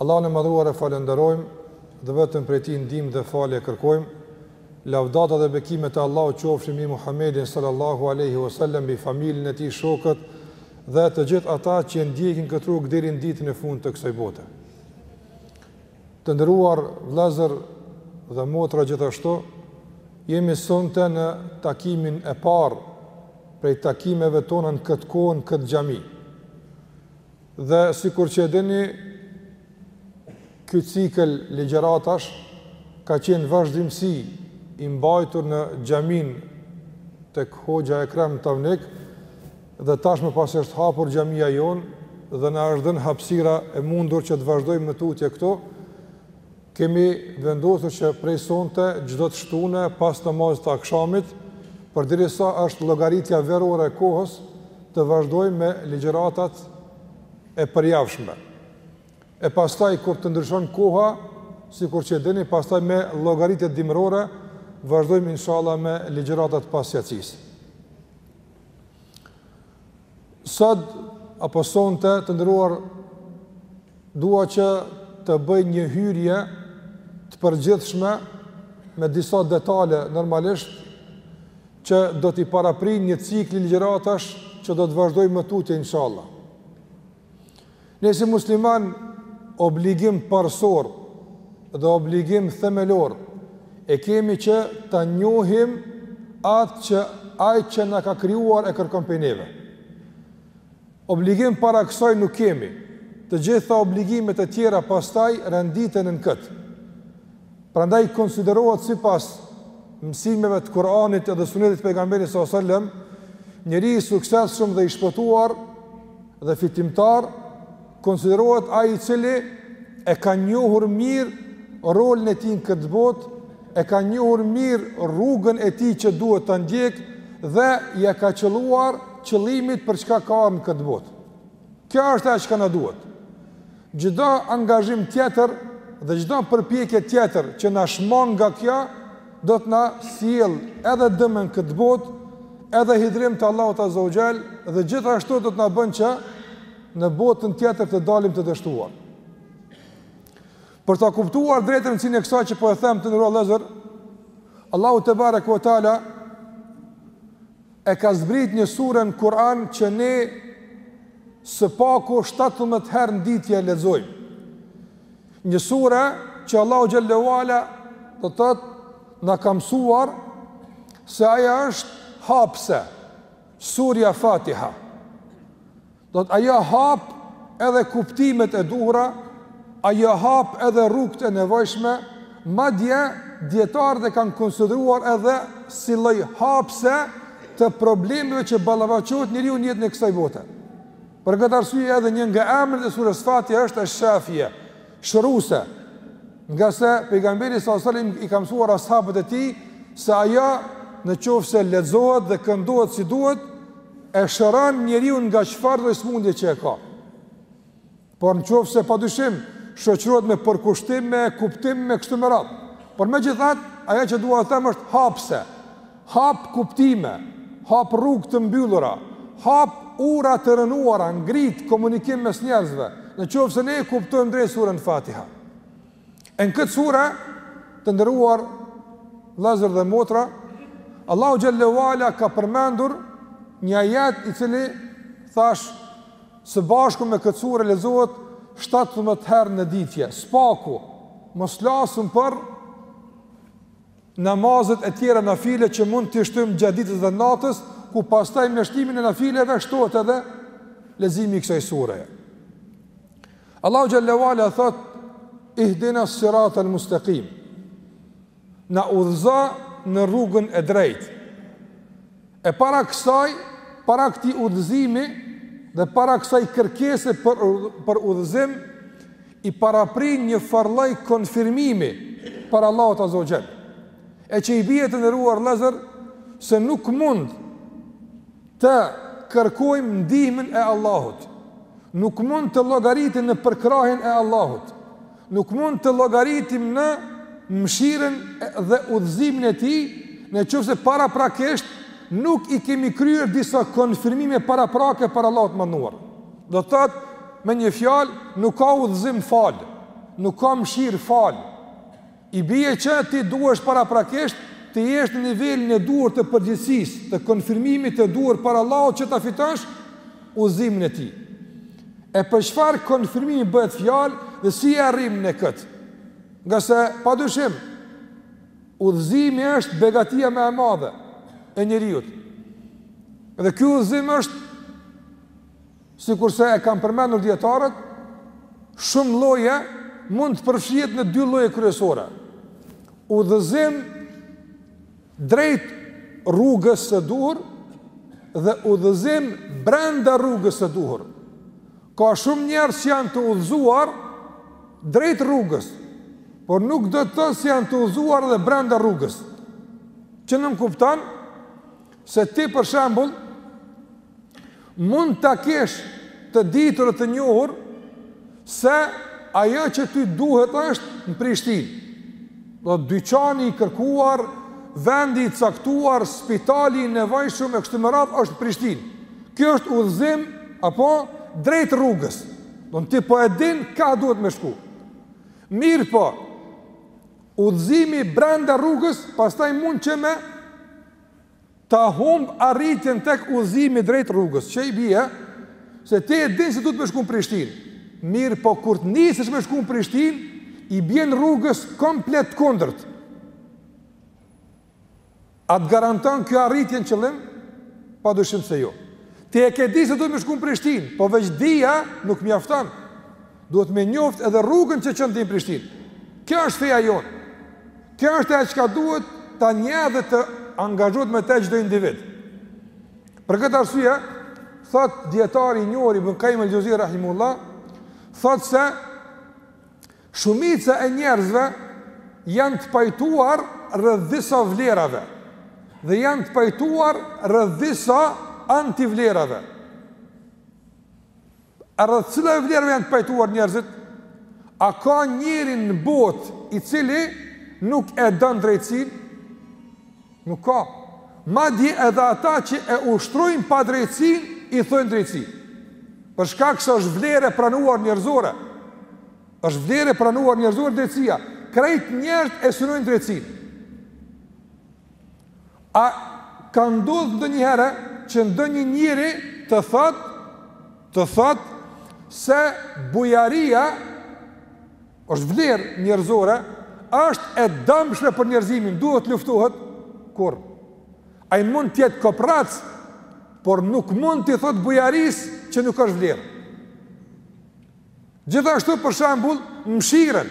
Allahun e Madhëruar e falënderojmë dhe vetëm prej Tij ndihmë dhe falje kërkojmë, lavdata dhe bekimet e Allahut qofshin mbi Muhammedin sallallahu alejhi ue sellem, mbi familjen e tij, shokët dhe të gjithë ata që e ndjekin këtë rrugë deri në ditën e fundit të kësaj bote. Të nderuar vëllezër dhe motra gjithashtu, jemi sonte në takimin e parë prej takimeve tona në këtë kohë në këtë xhami. Dhe sikur që e dini, ky cikël ligjëratash ka qenë në vazhdimësi i mbajtur në xhaminë tek Hoxha Ekrem ta Avnik dhe tashmë pasi është hapur xhamia jonë dhe na është dhënë hapësira e mundur që të vazhdojmë më tutje këtu, Kemi vendosur që prej sonte çdo të shtune pas namazit të akşamit, përderisa është llogaritja verore e kohës, të vazhdojmë me ligjëratat e përjavshme. E pastaj kur të ndryshon koha, sikur që e dini, pastaj me llogaritjet dimërore vazhdojmë inshallah me ligjëratat pas jacisë. Sot apo sonte të nderuar dua që të bëj një hyrje të përgjithshme me disa detale normalisht që do t'i paraprijë një cikli ligjëratash që do të vazhdojë më tutje inshallah. Ne si musliman obligim parësor dhe obligim themelor e kemi që ta njohim atë që Ai që na ka krijuar e kërkon prej neve. Obligim para kësaj nuk kemi, të gjitha obligimet e tjera pastaj renditen në këtë. Prandaj konsiderohet sipas mësimeve të Kuranit dhe sunetit të pejgamberit s.a.s. Njeri i suksesshëm dhe i shpëtuar Dhe fitimtar konsiderohet ai i cili e ka njohur mirë rolin e tij në këtë botë, e ka njohur mirë rrugën e tij që duhet ta ndjek dhe ia ka qëlluar qëllimit për çka ka ardhur në këtë botë. Kjo është ajo çka na duhet. Çdo angazhim tjetër dhe çdo përpjekje tjetër që na shmang nga kjo do të na sjell edhe dëm në këtë botë, edhe hidhërim të Allahut azze ue xhel dhe gjithashtu do të na bën që në botën tjetër të dalim të dështuar. Për ta kuptuar drejt rëndësinë e kësaj që po e them të nderuar vëllezër, Allahu tebareke ue teala, e ka zbrit një sure në Kur'an që ne së paku 17 herë në ditë e lexojmë. Një sure që Allahu xhelle ue ala do të thotë na ka mësuar se ajo është hapse, surja Fatiha. Do të thotë ajo hap edhe kuptimet e duhura, ajo hap edhe rrugët e nevojshme, madje dietarët e kanë konsideruar edhe si lloj hapse të problemeve që ballafaqohet njeriu n'jetën e kësaj bote. Për këtë arsye edhe një nga emrat e surës Fatiha është Esh-Shafije, Shëruese, ngase pejgamberi salallahu alejhi ve selem i ka mësuar ashabët e tij se ajo në qoftë se lexohet dhe këndohet si duhet e shëron njeriun nga çfarëdo sëmundje që e ka. Por në qoftë se pa dyshim shoqërohet me përkushtim me kuptim me kështu me radhë. Por megjithatë, ajo që dua të them është hapse. Hap kuptime, hap rrugë të mbyllura, hap ura të rënuara, ngrit komunikim mes njerëzve, në qoftë se ne e kuptojmë drejt surën Fatiha. E në këtë surë, të nderuar vëllezër dhe motra, Allahu xhele ve ala ka përmendur një ajet i cili thashë së bashku me këtë surë lexohet 17 herë në ditë së paku, mos flasim për Namazet e tjera nafile që mund t'i shtojmë gjatë ditës dhe natës, ku pastaj me shtimin e nafileve shtohet edhe leximi i kësaj sureje. Allahu xhele ve ala thotë ihdina siratal mustekim. Na udhëzo në rrugën e drejtë. E para kësaj, para këtij udhëzimi dhe para kësaj kërkese për, për udhëzim, i paraprin një farë lloj konfirmimi para Allahut azze ve xhel. E që i bje të nderuar vëllezër se nuk mund të kërkojmë ndihmën e Allahut. Nuk mund të llogaritim në përkrahjen e Allahut. Nuk mund të llogaritim në mëshirën dhe udhëzimin e Tij, në qoftë se paraprakisht nuk i kemi kryer disa konfirmime paraprake para Allahut të Madhëruar. Do të thotë, me një fjalë, nuk ka udhëzim falë, nuk ka mëshirë falë. I bie që ti duhesh paraprakisht të jesh në nivelin e duhur të përgjegjësisë, të konfirmimit të duhur para Allahut që ta fitosh udhëzimin e Tij. E për çfarë konfirmimi bëhet fjalë dhe si e arrijmë ne këtë? Ngase pa dyshim udhëzimi është begatia më e madhe e njeriut. Dhe ky udhëzim është sikurse e kanë përmendur dijetarët, shumë lloje mund të përfshihet në dy lloje kryesore. Udhëzim Drejt rrugës së duhur dhe udhëzim brenda rrugës së duhur. Ka shumë njerëz që janë të udhëzuar drejt rrugës, por nuk do të thotë se janë të udhëzuar edhe brenda rrugës. Që nënkupton se ti për shembull Mund të kesh të ditur e të njohur se ajo që ty duhet është në Prishtinë. Do dyqani i kërkuar, vendi i caktuar, spitali i nevojshëm e kështu me radhë është në Prishtinë. Kjo është udhëzim apo drejt rrugës. Do ti po e din ka duhet me shku. Mirëpo, udhëzimi brenda rrugës pastaj mund që me ta humb arritjen tek udhëzimi drejt rrugës, që i bie, se ti e din se duhet me shku në Prishtinë, mirëpo kur të nisesh me shku në Prishtinë, i bjen rrugës komplet kundërt. A të garanton kjo arritjen në qëllim? Pa dyshim se jo. Ti e ke di se duhet me shku në Prishtinë, po veç dija nuk mjafton. Duhet me njoft edhe rrugën që çon ty në Prishtinë. Kjo është feja jonë. Kjo është ajo çka duhet ta njeh dhe të angazhohet me të çdo individ. Për këtë arsye, thotë dijetari i njohur Ibn Kajim el-Xheuzije rahimehullah, thotë se shumica e njerëzve janë të pajtuar rreth disa vlerave dhe janë të pajtuar rreth disa antivlerave. Rreth cilave vlerave janë të pajtuar njerëzit? A ka njeri në botë i cili nuk e don drejtësinë? Nuk ka. Madje edhe ata që e ushtrojnë padrejtësinë, i thonë drejtësi. Për shkak se është vlerë e pranuar njerëzore. është vlerë e pranuar njerëzore drejtësia. Krejt njerëzit e synojnë drejtësinë. A ka ndodh ndonjëherë që ndonjë njeri të thotë, të thotë se bujaria është antivlerë njerëzore, është e dëmshme për njerëzimin, duhet të luftohet? Kurrë. Ai mund të jetë koprrac, por nuk mund t'i thotë bujarisë që nuk është vlerë. Gjithashtu për shembull, mëshirën.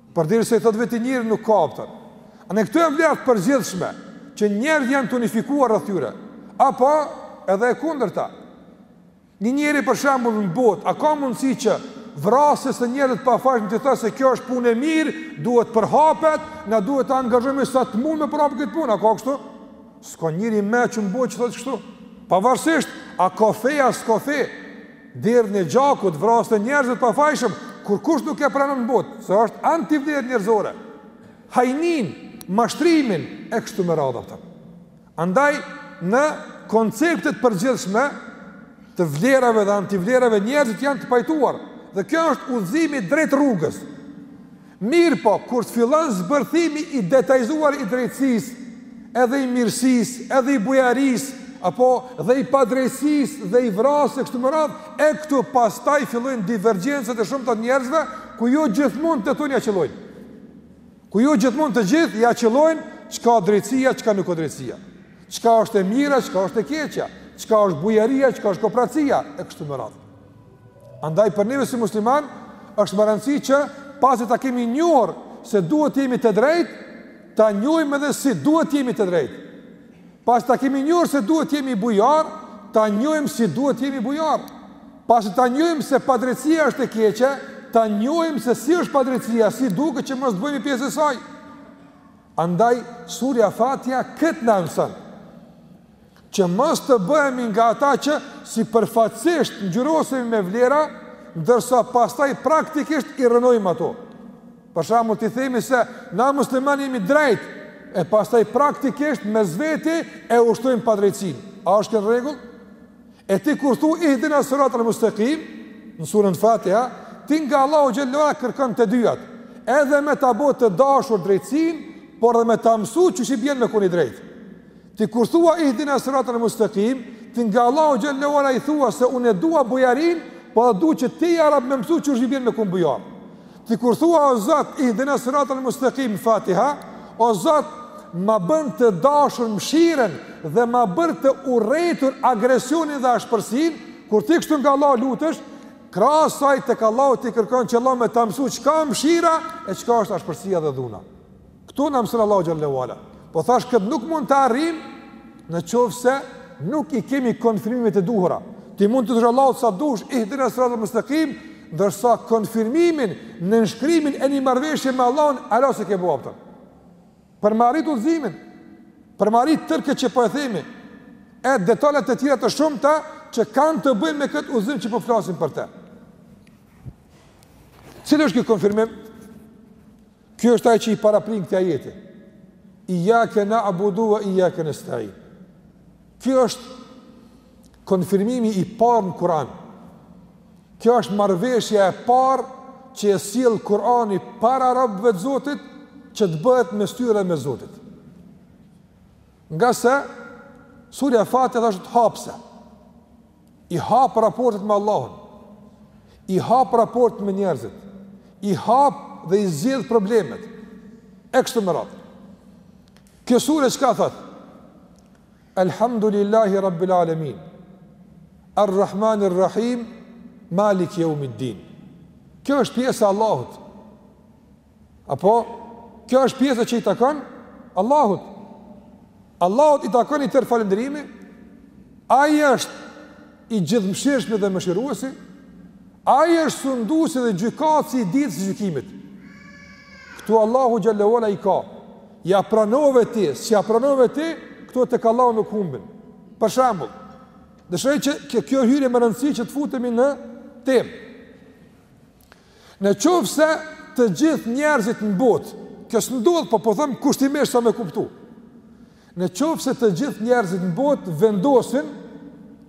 Përderisa i thotë veti njeri nuk e kupton. A, këto janë vlerat e përgjithshme që njerëzit janë të unifikuar rreth tyre. Apo edhe e kundërta. Një njeri për shembull në botë, a ka mundësi që vrasjes së njerëzve të pafajshëm të thotë se kjo është punë e mirë, duhet të përhapet, na duhet të angazhohemi sa të mund me përhapë këtë punë, a ka kështu? S'ka njeri i mençëm në botë që thotë kështu. Pavarësisht a ka fe a s'ka fe. Derdhjen e gjakut vrasjen e njerëzve të pafajshëm, kurkush nuk e pranon në botë, se është antivlerë njerëzore. Hajnin, mashtrimin e kështu me radhë ata. Andaj në konceptet përgjithshme të vlerave dhe antivlerave njerëzit janë të pajtuar. Dhe kjo është udhëzimi drejt rrugës. Mirëpo, kur të fillon zbërthimi i detajzuar i drejtësisë, edhe i mirësisë, edhe i bujarisë, apo dhe i padrejtësisë dhe i vrasë e kështu me radhë, e këtu pastaj fillojnë divergjencat e shumta të njerëzve, ku jo gjithmonë tonë ja qëllojnë. Ku jo gjithmonë të gjithë ja qëllojnë çka është drejtësia, çka nuk o drejtësia. Çka është e mira, çka është e keqja, çka është bujaria, çka është kopracia e kështu me radhë. Andaj për neve si musliman është me rëndësi që pasi ta kemi njohur se duhet të jemi të drejtë, ta njohim edhe si duhet të jemi të drejtë. Pasi ta kemi njohur se duhet të jemi bujar, ta njohim si duhet të jemi bujar. Pasi ta njohim se padrejtësia është e keqe, ta njohim se si është padrejtësia, si duket që mos të bëhemi pjesë e saj. Andaj surja Fatiha këtë na mëson. Që mos të bëhemi nga ata që sipërfaqësisht ngjyrosemi me vlera, ndërsa pastaj praktikisht i rrënojmë ato. Për shembull, të themi se na muslimanët jemi drejt, e pastaj praktikisht mes veti e ushtrojmë padrejtësinë. A është kjo në rregull? E ti kur thu ihdina siratal mustekim, në suren Fatiha, ti nga Allahu xhelle ala kërkon të dyjat, edhe me ta bo të dashur drejtësinë, por edhe me ta mësu qysh i bjen me koni drejtë. Ti kur thua ihdina siratal mustaqim, ti nga Allahu xhallahu ala i thua se unë e dua bujarinë, po e du që ti ja Rab me më mësu qysh i bjen me kon bujar. Ti kur thua o Zot ihdina siratal mustaqim Fatiha, o Zot ma bën të dashur mshirën dhe ma bën të urrejtur agresionin dhe ashpërsinë, kur ti kështu nga Allahu lutesh, krahas asaj tek Allahu ti kërkon që Allahu me ta mësu çka mshira e çka është ashpërsia dhe dhuna. Këtu na mëson Allahu xhallahu ala. Po thash kët nuk mund ta arrijmë në qoftë se nuk i kemi konfirmimet e duhura. Ti mund të thush Allahut sa dush, ihdina siratal mustaqim, ndërsa konfirmimin, nënshkrimin e një marrëveshje me Allahun ala s'e ke bo. Për me arrit udhëzimin, për me arrit tërë këtë që po e themi, e detalet e tjera të shumta që kanë të bëjnë me këtë udhëzim që po flasim për të. Cili është ky konfirmim? Kjo është ajo që i paraprin këtij ajeti. Iyyake na'budu wa iyyake nasta'in. Kjo është konfirmimi i parë në Kur'an. Kjo është marrëveshja e parë që e sjell Kur'ani para robëve të Zotit që të bëhet mes tyre, mes Zotit. Ngase surja Fatiha thashë është hapse. I hap raportet me Allahun. I hap raportet me njerëzit. I hap dhe i zgjidh problemet. E kështu me radhë. Kjo sure çka thot? Elhamdulillahi rabbil alamin. Arrahmanir Rahim, Malik yawmiddin. Kjo është pjesa e Allahut. Apo, kjo është pjesa që i takon Allahut. Allahut i takon i tërë falënderimi, ai është i gjithëmëshirshmi dhe mëshiruesi, ai është sunduesi dhe gjykatësi i ditës së gjykimit. Këto Allahu xhel-le ve ala i ka, ia pranove ti, s'ia pranove ti, këto tek Allahu nuk humbin. Për shembull, dëshiroj që kjo hyrje me rëndësi që të futemi në temë. Në qoftë se të gjithë njerëzit në botë, kjo s'ndodh, po po them kushtimisht sa më kuptu. Në qoftë se të gjithë njerëzit në botë vendosin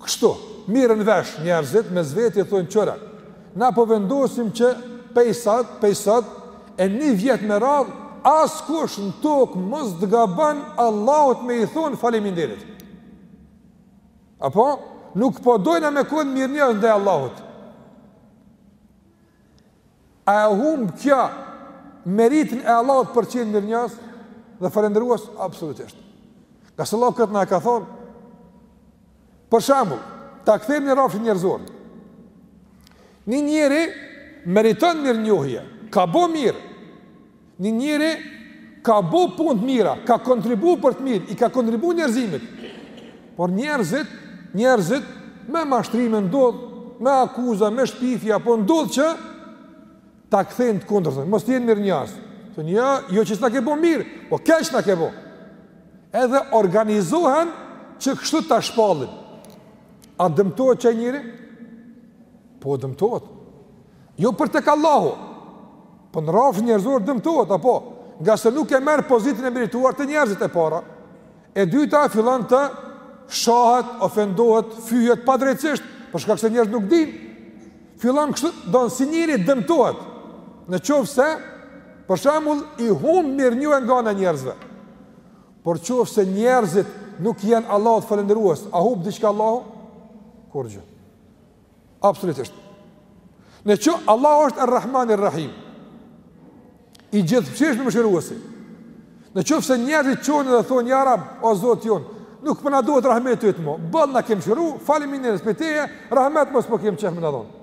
kështu, mirren vesh njerëzit mes veti thonë kqyre. Na po vendosim që pej sot, pej sot e një vjet me radhë askush në tokë mos të gabon Allahut me i thonë faleminderit. Apo, nuk po dojna me konë mirënjohës ndaj Allahut. A e humb kjo meritin e Allahut për t'qenë mirënjohës dhe falënderues? Absolutisht. Ngase Allahu këtë na e ka thonë, për shembull, ta kthejmë në rrafshin njerëzor. Një njeri meriton mirënjohje, ka bo mirë, Një njeri ka bo punë të mira, ka kontribu për të mirë, i ka kontribu njerëzimit, por njerëzit, njerëzit, me mashtrime ndodh, me akuza, me shpifje, po ndodh që ta kthejnë të kundërtën, mos të jenë mirënjohës, të thonë, jo që s'na ke bo mirë, po keq na ke bo, edhe organizohen që kështu ta shpallin, a dëmtohet qai njeri? Po dëmtohet, Jo për tek Allahu. Po në rrafsh njerëzor dëmtohet apo ngase nuk e merr pozitën e merituar te njerëzit e para. E dyta fillon të shahet, ofendohet, fyhet padrejtësisht, për shkak se njerëzit nuk dinë. Fillon kështu, don si njeri dëmtohet. Në qoftë se për shembull i humb mirënjohja nga ana e njerëzve. Por qoftë se njerëzit nuk janë Allahut falënderues, a humb diçka Allahu? Kurrgjë. Absolutisht. Në qoftë Allahu është Ar-Rahman Ar-Rahim. I gjithëmëshirshmi, mëshiruesi. Në qoftë se njerëzit çohen dhe thonë, ja rab, o Zoti jonë, nuk po na duhet rahmeti yt mo. Boll na ke mëshiru, faleminderës prej teje, rahmet mo s'po kemi qef me na dhonë.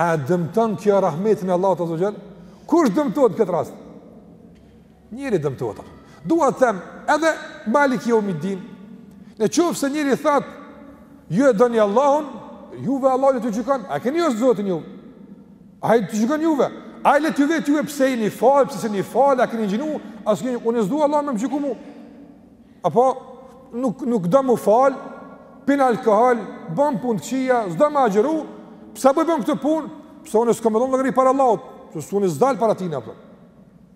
A e dëmton kjo rahmetin e Allahut azze ve xhel? Kush dëmtohet n'këtë rast? Njeri dëmtohet apo. Dua të them, edhe Malik Yawmiddin, në qoftë se njeri thotë, ju e doni Allahun, juve Allahu t'ju gjykon, a e keni zgjedh Zotin ju? Ai t'ju gjykon juve? Ai le t'ju vet juve pse jeni falë, pse s'jeni falë, a keni agjinu, a s'keni, unë s'du Allahu me më gjyku mu. Apo, nuk, nuk do m'u falë, pin alkool, bën punë të këqija, s'do me agjëru, pse apo bën këtë punë, pse unë s'kom me dhonë llogari para Allahut, se unë s'dal para tina, apo.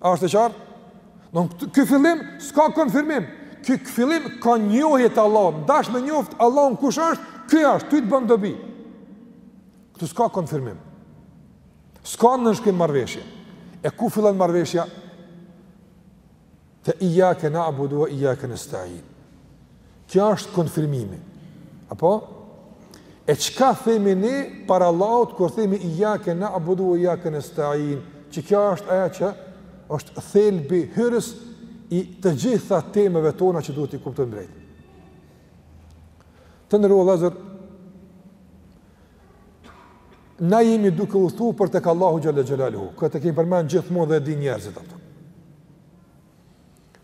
A është e qartë? Ky fillim s'ka konfirmim. Ky fillim ka njohje të Allahut. N'dash me njoft Allahun kush është, ky është, ty të bën dobi. Këtu s'ka konfirmim. S'ka nënshkrim marrëveshje. E ku fillon marrëveshja? Te ijjake na'budu ue ijjake nestain. Kjo është konfirmimi. Apo? E çka themi ne para Allahut kur themi ijjake na'budu ue ijjake nestain, që kjo është aja që është thelbi hyrës i të gjitha temeve tona që duhet t'i kuptojmë drejt. Të nderuar vllazër, na jemi duke udhëtu për tek Allahu xhel-le xhelaluhu, këtë e kemi përmend gjithmonë dhe e dinë njerëzit apo.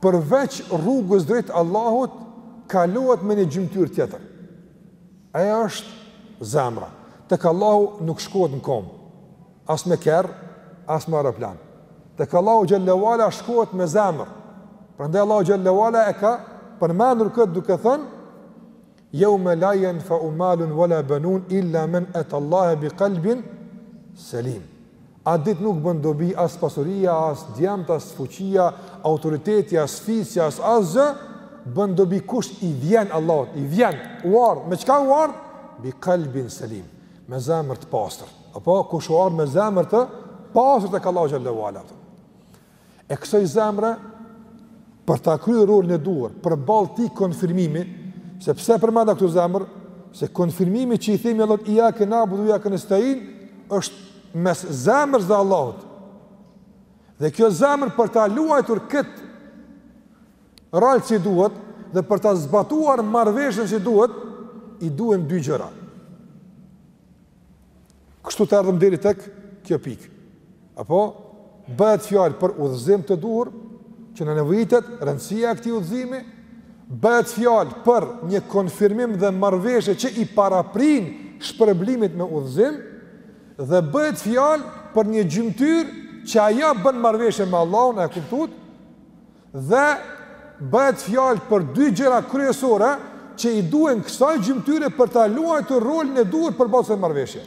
Përveç rrugës drejt Allahut, kalohet me një gjymtyrë tjetër. Aja është zemra. Tek Allahu nuk shkohet në komë. As me kerr, as me aeroplan. Tek Allahu xhel-le ue ala shkohet me zemër. Prandaj Allahu xhel-le ue ala e ka përmendur këtë duke thënë, Yawma la yanfa'u malun wala banun illa man ata Allaha bi qalbin salim. At ditë nuk bën dobi as pasuria, as djemt, as fuqia, autoriteti, as fisi, as asgjë, bën dobi kush i vjen Allahut, i vjen, ka ardh, me çka ka ardh? Bi qalbin salim, me zemër të pastër. Apo kush ka ardh me zemër të pastër tek Allahu xhel-le ue ala. e kësaj zemre për ta kryer rolin e duhur, përballë këtij konfirmimi, se pse përmenda këtu zemër, se konfirmimi që i themi Allahut ijjake na'budu ijjake nestain është mes zemrës dhe Allahut. Dhe kjo zemër për ta luajtur kët rol si duhet dhe për ta zbatuar marrëveshjen si duhet, i duhen dy gjëra. Kështu pra erdhëm deri tek kjo pikë. Apo bëhet fjalë për udhëzim të duhur që na nevojitet rëndësia e këtij udhëzimi, bëhet fjalë për një konfirmim dhe marrëveshje që i paraprin shpërblimit me udhëzim, dhe bëhet fjalë për një gjymtyrë që aja bën marrëveshje me Allahun e kuptut, Dhe bëhet fjalë për dy gjëra kryesore që i duhen kësaj gjymtyre për ta luajtur rolin e duhur për bazë e marrëveshje.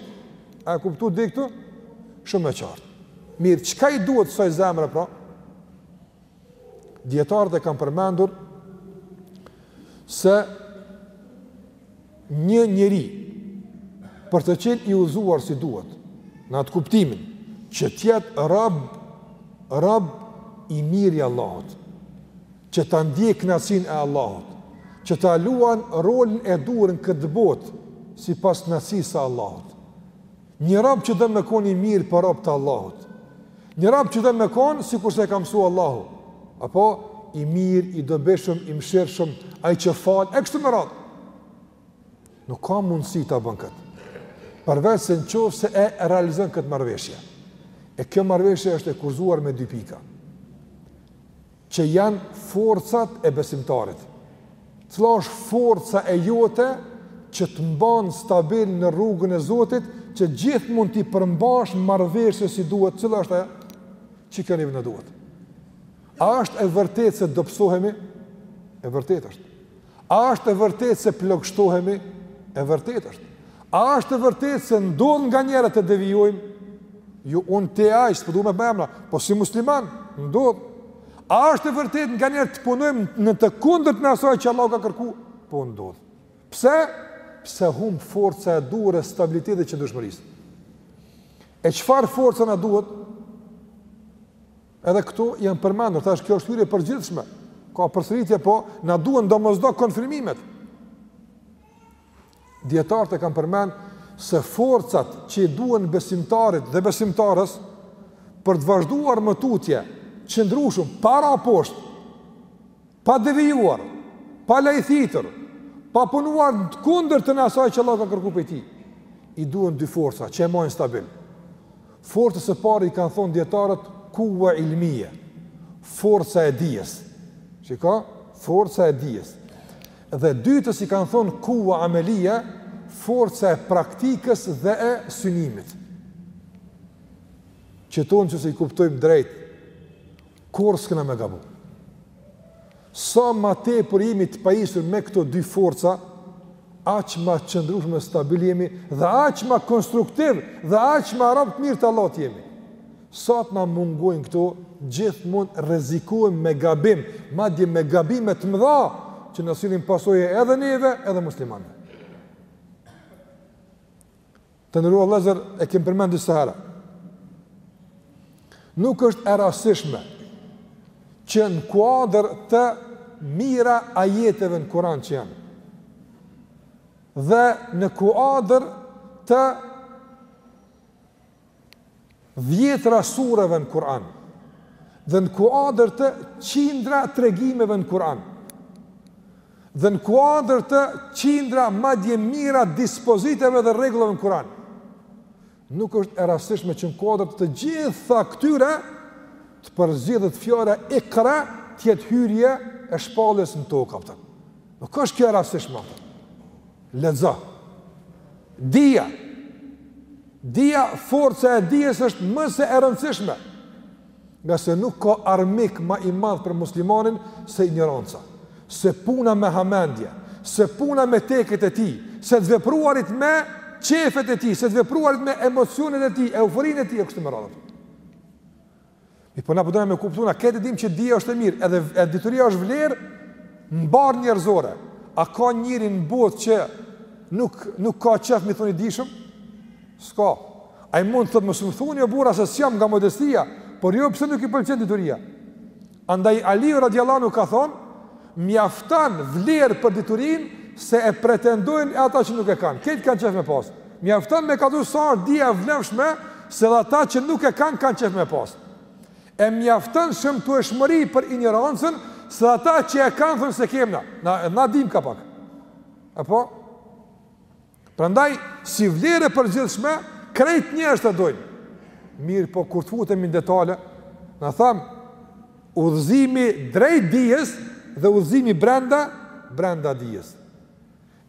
A e kuptuat deri këtu? Shumë e qartë. Mirë, çka i duhet kësaj zemre pra? Dietarët e kanë përmendur se Një njeri, për të qenë i udhëzuar si duhet, në atë kuptimin, që të jetë rab, rab i mirë i Allahut, që ta ndjekë kënaqësinë e Allahut, që ta luan rolin e duhur në këtë botë sipas kënaqësisë së Allahut. Një rob që don me kon i mirë për rob të Allahut. Një rob që don me kon sikur se e ka mësuar Allahu. Apo i mirë, i dobishëm, i mëshirshëm, ai që fal, e kështu me radhë. Nuk ka mundësi ta bën kët. Përveç se në qoftë se e realizon kët marrëveshje. E kjo marrëveshje është e kurorëzuar me dy pika. që janë forcat e besimtarit. Cila është forca e jote që të mban stabil në rrugën e Zotit, që gjithmonë t'i përmbahesh marrëveshjes si duhet, cila është ajo, çka neve na duhet. A është e vërtetë se dobësohemi? E vërtetë është. A është e vërtetë se plogështohemi? E vërtetë është. A është e vërtetë se ndodh nganjëherë të devijojmë? Jo un, ti, ai, s'po duam me emra, po si musliman ndodh. A është e vërtetë nganjëherë të punojmë në të kundërt e asaj që Allahu ka kërku? Po ndodh. Pse? Pse humb forca e duhur e stabilitetit dhe qëndrueshmërisë. E çfarë force na duhet? Edhe këto janë përmendur, tash kjo është hyrje e përgjithshme. Ka përsëritje, po na duhen domosdo konfirmimet. Dietarët e kanë përmend se forcat që i duhen besimtarit dhe besimtares për të vazhduar më tutje, qëndrueshëm para poshtë pa devijuar, pa lajthitur, pa punuar në të kundërtën e asaj që Allahu ka kërku prej tij, i duhen dy forca, që e majnë stabil. Forcës së parë i kanë thonë dijetarët kuva ilmije, forca e dijes, çka, forca e dijes. Dhe të dytës i kanë thonë kuva amelije, forca e praktikës dhe e synimit. Qëto në qoftë se i kuptojmë drejt, Kurrë s'kena me gabu. Sa ma tepër jemi të pajisur me këto dy forca, aq ma qëndrueshëm e stabil jemi, dhe aq ma konstruktiv, dhe aq ma rab të mirë të Allahut jemi. Sa të na mungojnë këto, gjithmonë rrezikojmë me gabim, madje me gabime të mëdha, që na sjellin pasoje edhe neve, edhe muslimanëve. Të nderuar vëllezër, e kemi përmend disa herë. Nuk është e rastishme që në kuadër të mijëra ajeteve në Kur'an që janë dhe në kuadër të dhjetëra sureve në Kur'an dhe në kuadër të qindra tregimeve në Kur'an dhe në kuadër të qindra madje mijëra dispoziteve dhe rregullave në Kur'an. Nuk është e rastishme që në kuadër të gjitha këtyre të përzgjidhet fjala Ikra të jetë hyrje e shpalljes në tokë, apëtën. Nuk është kjo e rastishme, apëtën. Lexo. Dija. Dija, forca e dijes është më se e rëndësishme. Ngase nuk ka armik ma i madh për muslimanin se injoranca. Se puna me hamendje, se puna me teket e tij, se të vepruarit me qefet e tij, se të vepruarit me emocionet e tij, euforinë e tij, e kështu me radhë. Mirëpo na po dojmë me kuptu, na këtë e dimë që dija është e mirë, edhe dituria është vlerë mbarënjerëzore, a ka njeri në botë që nuk, nuk ka qef m'i thonë i dijshëm? S'ka. Ai mund të thotë mos më thuni o burra se s'jam nga modestia, por jo pse nuk i pëlqen dituria. Andaj Aliu radijallahu anhu ka thonë, Mjafton vlerë për diturinë se e pretendojnë e ata që nuk e kanë. Këtë kanë qef me pas. Mjafton me kallzu sa është dija e vlefshme se dhe ata që nuk e kanë kanë qef me pas. E mjafton shëmtueshmëri për injorancën se dhe ata që e kanë thonë s'e kem na. Na na dimë ka pak. Apo Prandaj, si vlerë e përgjithshme, krejt njerëzit e dojnë. Mirëpo kur të futemi në detale, na thamë udhëzimi drejt dijes dhe udhëzimi brenda brenda dijes.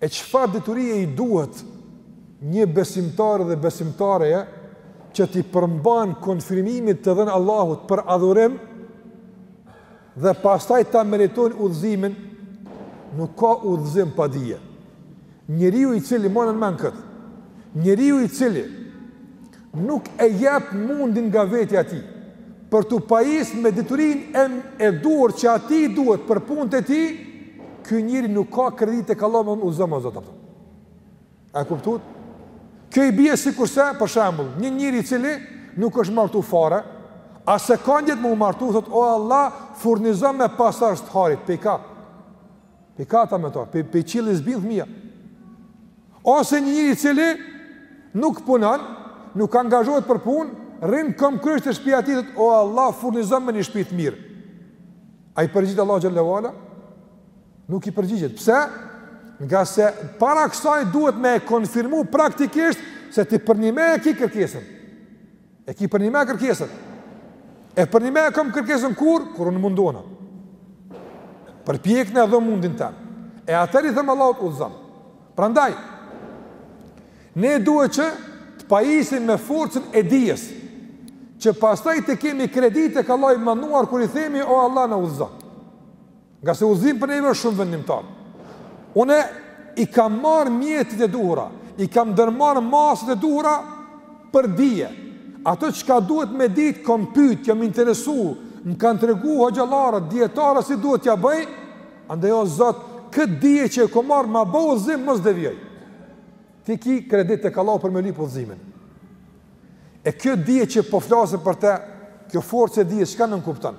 E çfarë diturie i duhet një besimtari dhe besimtareje që t'i përmban konfirmimit të dhënë Allahut për adhurim, Dhe pastaj ta meritojnë udhëzimin, nuk ka udhëzim pa dije. Njeriu i cili mbane në mend kët, njeriu i cili nuk e jep mundin nga vetja e tij për t'u pajis me diturinë e e duhur që atij i duhet për punët e tij, ky njeri nuk ka kredit tek Allahu më udhëzo o Zot. A e kuptuat? Kjo i bie sikurse, për shembull, një njeri i cili nuk është martu fare, as s'e ka nijet me u martu, thot, o Allah, furnizomë me pasardhës të hajrit, pej ka, pej ka ta me ta, pej, pej qielli s'bijnë fmija. Ose një njeri i cili nuk punon, nuk angazhohet për punë, rrin këmbëkryq te shpia e tij, thot, o Allah, furnizomë me një shpi t'mirë. A i përgjigjet Allahu xhel-le ve ala? Nuk i përgjigjet. Pse? Ngase para kësaj duhet me e konfirmu praktikisht se ti përnime e ki kërkesën. E ki përnime kërkesën. E përnime e kom kërkesën kur? Kur unë mundona, përpjekna edhe mundin tem. E atëherë i them Allahut udhëzom. Prandaj, ne duhet që të pajisim me forcën e dijes, që pastaj të kemi kredit tek Allahu i madhëruar kur i themi, o Allah na udhëzo. Ngase udhëzimi për neve është shumë vendimtar. Unë i kam marrë mjetet e duhura, i kam ndërmarrë masat e duhura për dije. Ato çka duhet me ditë, kom pytë, jam interesu, më kanë tregu hoxhallarët, dijetarët si duhet t'ia bëj, andaj o Zot, këtë dije që e kom marrë, ma bo udhëzim, mos devijoj. Ti ki kredit tek Allahu për me lypë udhëzimin. E kjo dije që po flasim për te, kjo forcë e dijes, çka nënkupton?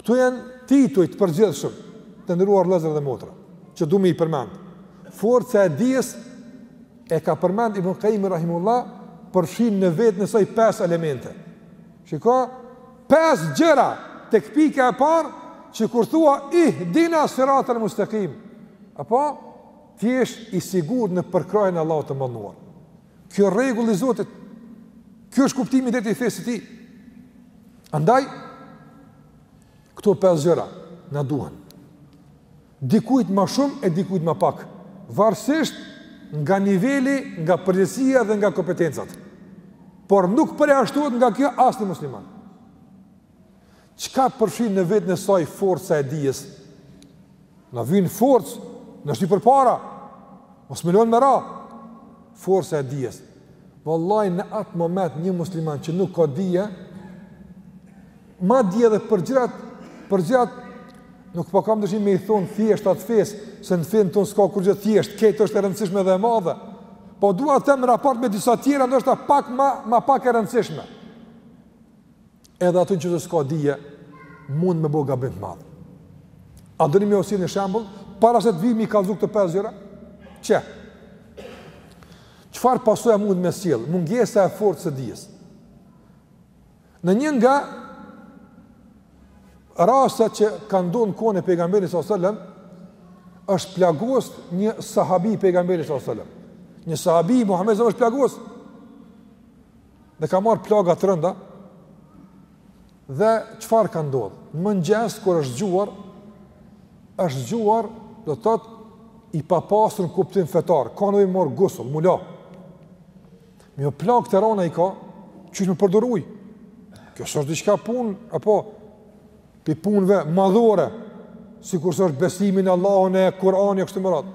Këtu janë tituj të përgjithshëm, të nderuar vëllezër dhe motra, që du me i përmend. Forca e dijes e ka përmend Ibn Kajimi rahimehullah përfshin në veten e saj pesë elemente. Shiko, pesë gjëra tek pika e parë që kur thua ihdina siratal mustaqim, apo t'jesh i sigurt në përkrahjen e Allahut të madhëruar. Kjo është rregulli i Zotit. Kjo është kuptimi i drejtë i fesë së tij. Andaj këto pesë gjëra na duhen. Dikujt më shumë e dikujt më pak, varësisht nga niveli, nga përgjegjësia dhe nga kompetencat. Por nuk përjashtohet nga kjo asnjë musliman. Çka përfshin në vetën e saj forca e dijes? Na vyn forcë, na shty përpara. Mos me lon me ra. Forca e dijes. Vallai në atë moment një musliman që nuk ka dije, madje edhe për gjërat, për gjërat nuk po kam dëshirë me i thon të thjeshta të fesë, se në fenë tonë s'ka kurgjë të thjeshtë, krejt është e rëndësishme dhe e madhe. Po dua të them raport me disa tjera ndoshta pak më pak e rëndësishme. edhe aty në qoftë se s'ka dije, mund me bo gabim të madh. A doni me ju sjell një shembull, para se të vij me i kallzu këto pesë gjëra? Qe? Çfarë pasoja mund me sjellë? Mungesa e forcës së dijes. Në një nga rastet që ka ndodh në kohën e pejgamberit s.a.s. është plagos një sahabi i pejgamberit s.a.s. Një sahabi i Muhammedit s.a.s. është plagos. Dhe ka marrë plaga të rënda, dhe çfarë ka ndodhë? Në mëngjes, kur është zgjuar, është zgjuar, do të thotë, i papastër në kuptim fetar, ka nevojë me marrë gusull, m'u la. Mirëpo plagë të rana i ka, qysh me përdor ujë? Kjo s'është diçka punë, apo, pi punëve madhore, sikurse është besimi n'Allahun e Kurani, e kështu me radhë.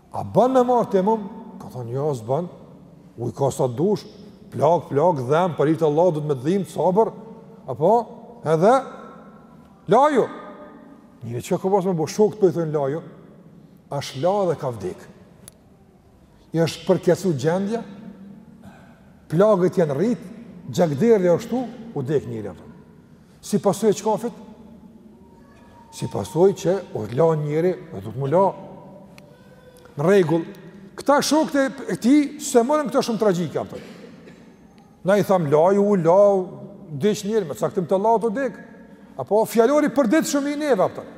A bën me marrë tejemum? Ka thonë, jo, s'bën. Ujë ka sa të dush, plagë, plagë, dhem, për hir të Allahut, duhet me të dhimtë, sabër. Apo, edhe, laju. Njeri çka ka pasë me bo, shokët po i thonë laju, është la dhe ka vdekë. I është përkeqësu gjendja, plagët janë rritë, gjakderdhje ashtu, u dekë njeri. Apo. Si pasojë e çkafit? Si pasojë që u la njeri, e duhet m'u la. Në rregull, këta shokët e tij, s'e morën këtë shumë tragjike, a kupton. Na i thamë, laju, u la, diq njeri, me caktim të Allahut u dekë. Apo, fjalori i përditshëm i neve, a kupton.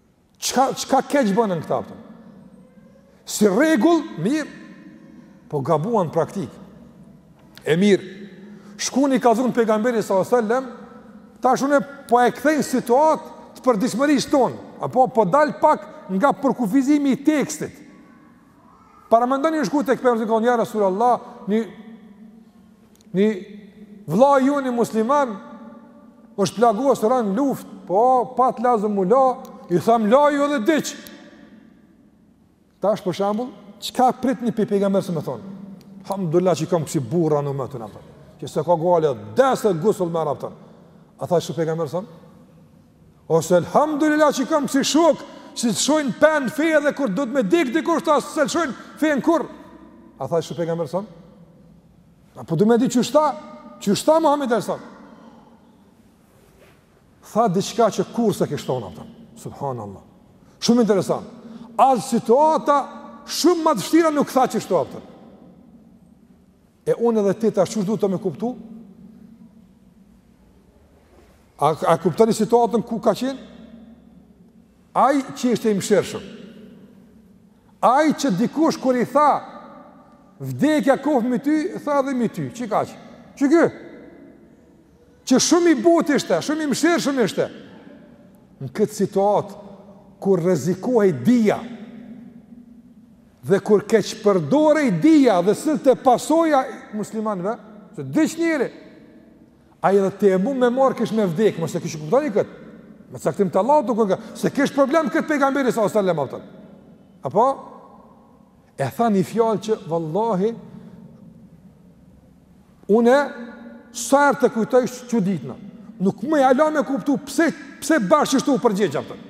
Çka, çka keq bënë këta, a kupton? Si rregull, mirë, po gabuan n'praktikë. E mirë, shkun i kallzun pejgamberit s.a.s. Tash unë po e kthej në situatë të përditshmërisë tonë, apo po dal pak nga përkufizimi i tekstit. Paramendoni një shku tek pejgamberi kon ja Rasulullah, një një vëlla i joni musliman është plagosë rand n'luftë, po pat lazëm m'u la, i thamë laju edhe diq. Tash për shembull, çka pritni pi pejgamberit s.a.s. me thonë? Alhamdulillah që kam kësi burra n'umet, a kupton. Që s'e ka gajle, des e gusull merr, a kupton. A tha qështu pejgamberi s.a.s.? Ose elhamdulilah që kam kësi shokë, që s'lshojnë pe n'fe edhe kur duhet me dekë dikush, ata s'e lshojnë fenë kurrë. A tha qështu pejgamberi s.a.s.? A po du me di qysh tha, qysh tha Muhammedi alejhi selam? Tha diçka që kurrë s'e kish thonë, a kupton. Subhanallah. Shumë interesant. As n'situata shumë më të vështira nuk tha qështu, a kupton. E unë dhe ti tash qysh duhet me kuptu? A e kuptoni situatën ku ka qenë? Ai që ishte i mëshirshëm. Ai që dikush kur i tha vdekja koftë mi ty, tha edhe mi ty, qikaq. Qiky që shumë i butë ishte, shumë i mëshirshëm ishte. Në këtë situatë kur rrezikohej dija, Dhe kur keqpërdorej dija dhe sillte pasoja muslimanëve, se diq njëri, ai edhe tejemum me marr kish me vdek, mos e keqkuptoni kët. Me caktim të Allahut nuk ka, s'e kish problem kët pejgamberi sa selam, a kupton. Apo e tha një fjalë që vallahi Unë sa herë të kujtoj çuditna. Nuk muj hala me kuptu pse pse bash qashtu u përgjigj, kupton.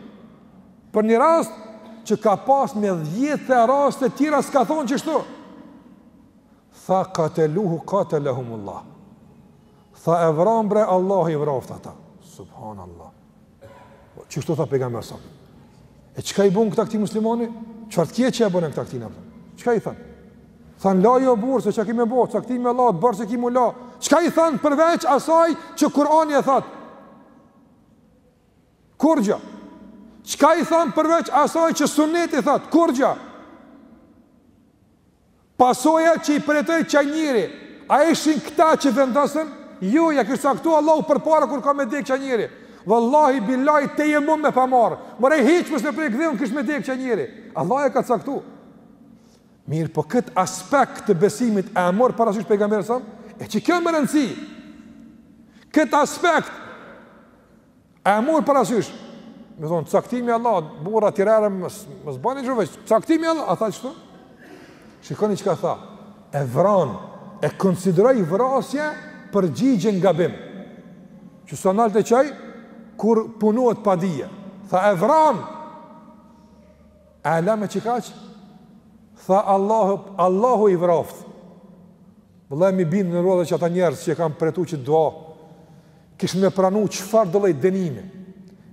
Për një rast që ka pas me dhjetë raste të tjera s'ka thonë qashtu. Tha kateluhu katelehumullah. Tha e vranë bre Allah i vraftë ata. Subhanallah. Qashtu tha pejgamberi sa selam. E çka i bonë këta këtij muslimani? Çfarë të keqe i bonë këta këtina? Po çka i thanë? Thanë, laju burrë, se çka ki me bo, caktimi i Allahut, borxh e ki mu la. Çka i thanë përveç asaj që Kurani e thotë? Kurgja. Çka i thanë përveç asaj që suneti e thotë? Kurgja. Pasoja që i përjetoi qaj njeri, a ishin këta që vendosën? Jo, ja kishte caktu Allahu përpara kur ka me dek qaj njeri. Wallahi billahi tejemum me pas marr. More hiç mos me prek dheun kish me dek qaj njeri. Allahu e ka caktu. Mirëpo kët aspekt të besimit a e mor parasysh pejgamberi sa? E që kje me rëndsi? Kët aspekt A e mor parasysh? Me thon caktimi i Allahut, burra të rrarë mos mos bani çu veç. Caktimi i Allahut, a tha qashtu? Shikoni çka tha. E vran, e konsideroi vrasje përgjigjen gabim. Që sa nalt e çoi kur punohet pa dije. Tha e vran. A e la me qikaq? Tha Allahu, Allahu i vraft. Vallahi më bind në rrugë që ata njerëz që e kanë përjetu qat dua Kishin me pranu çfarëdo lloj denimi,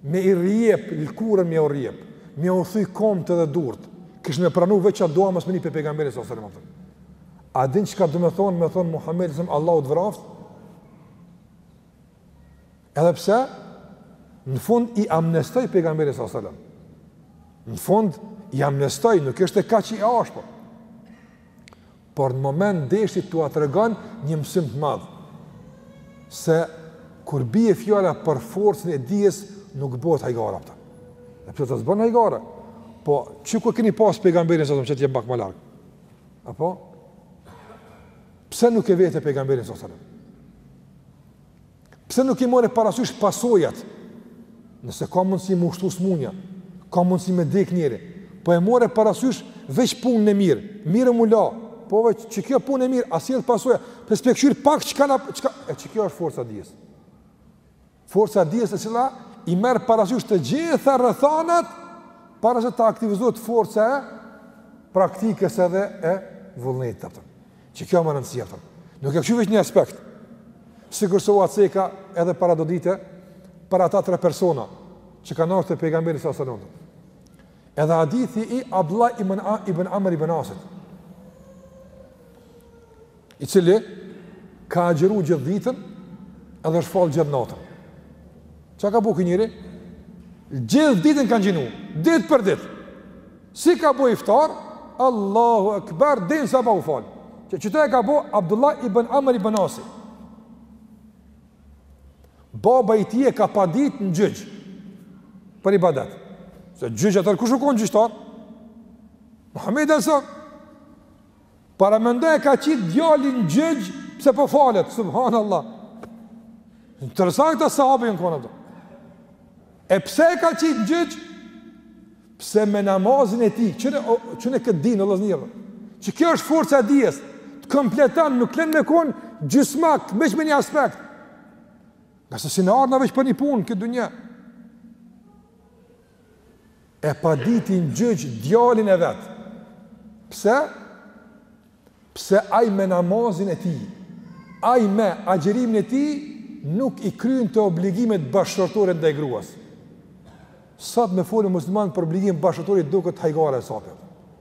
me i rrjep lkurën me u rrjep, me u thy komtë dhe durt. Kish me pranu veç qat dua mos me ni pej pejgamberit sallallahu alaihi wasallam. A din çka domethonë me thon Muhamedi sallallahu Allahu të vraftë? Edhe pse në fund i amnestoi pejgamberi sallallahu alaihi wasallam. Në fund i amnestoi, nuk ishte kaq i ashpër. por në moment deshti t'ua tregon një mësim të madh se kur bie fjala për forcën e dijes nuk bëhet hajgara, kupton. E pse s'bon hajgara? Po, qe ku e keni pas pejgamberin sa selam qatje pak ma larg? Apo? Pse nuk e vetët pejgamberin sa selam? Pse nuk i more parasysh pasojat? Nëse ka mundësi me u shtu smunja, ka mundësi me dek njeri, po e more parasysh veç punën e mirë, mirë më la, po veç qekjo punë e mirë, a sjell pasoja, pse s'pe kqyr pak çka na, çka, e qekjo është forca e dijes. Forca e dijes e cila i merr parasysh të gjitha rrethanat, para se të aktivizohet forca e praktikës edhe e vullnetit. Qekjo me rëndësi a thëmë. Nuk e kqyr veç një aspekt. Sikurse ua ceka edhe para do dite, për ata tre persona, që kanë ardhë te Pejgamberi s.a.s. Edhe hadithi i Abdullah ibn, ibn Amr ibn Asit. I cili ka agjëru gjithë ditën, edhe është falë gjithë natën. Qa ka bo ky njeri? Gjithë ditën ka ngjinu, ditë për ditë. Si ka bo iftar, Allahu Akbar, der n'sabah u falë. Qe qeta e ka bo Abdullah ibn Amr ibn Asi. Baba i tij e ka paditë në gjyq, për ibadet. Se gjyq atëherë, kush u kon gjyqtar? Muhammedi a.s. Paramendo e ka qitë djalin n'gjyq pse po falet, subhanallah. Interesant këta sahabe jon kon, apton. E pse e ka qitë n'gjyq? Pse me namazin e tij, që në këtë dinë, Allah njërë, qekjo është forca e dijes, të kompleton, nuk len me kon gjysmak, veç me një aspekt. Ngase s'jena ardhë na veç për një punë, n'këtë dunja. E paditi n'gjyq djalin e vet. Pse? Pse ai me namazin e tij, ai me agjërimin e tij nuk i kryente obligimet bashkëshortore ndaj gruas. Sot me folë musliman për obligim bashkëshortore duket hajgare e sapo.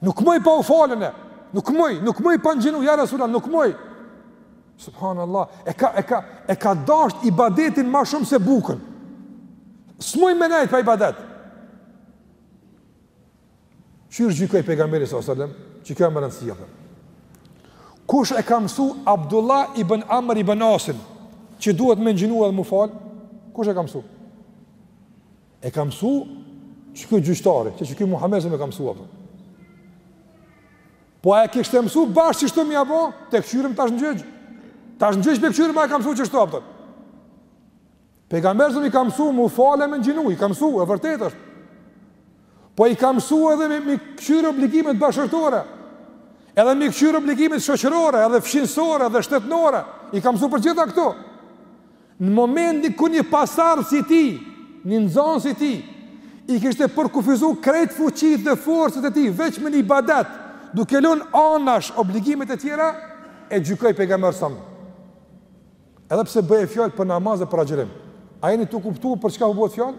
Nuk muj pa u falë une, nuk muj, nuk muj pa ngjinu, ja Resulullah, nuk muj. Subhanallah, e ka, e ka, e ka dasht ibadetin ma shumë se bukën. S'muj me nejtë pa ibadet. Qysh gjykoi Pejgamberi s.a.s. qekjo e me rëndësi a dhe. Kush e ka mësu Abdullah ibn Amr ibn Asin, që duhet me ngjinu edhe m'u falë? Kush e ka mësu? E ka mësu qeky gjyqtari, qe qeky Muhammedi a.s. e ka mësu, apton. Po a e kishte mësu bash qeshtu mi apo, të kqyrim tash në gjyq. Tash në gjyq pe kqyrim a e ka mësu qeshtu, apton. Pejgamberi a.s. i ka mësu m'u falë e me ngjinu, i ka mësu, e vërtetë është. Po i ka mësu edhe me, me kqyr obligimet bashkëshortore, edhe me kqyr obligimet shoqërore, edhe fqinjësore, edhe shtetnore, i ka mësu për gjitha këto. Në momentin kur një pasardhës i tij, një nxënës i tij, i kishte përkufizu krejt fuqitë dhe forcat e tij veç me një ibadet, duke lënë anash obligimet e tjera, e gjykoi pejgamberi sa. Edhe pse bëhej fjalë për namaz dhe për agjërim. A jeni tu kuptu për çka po bëhet fjalë?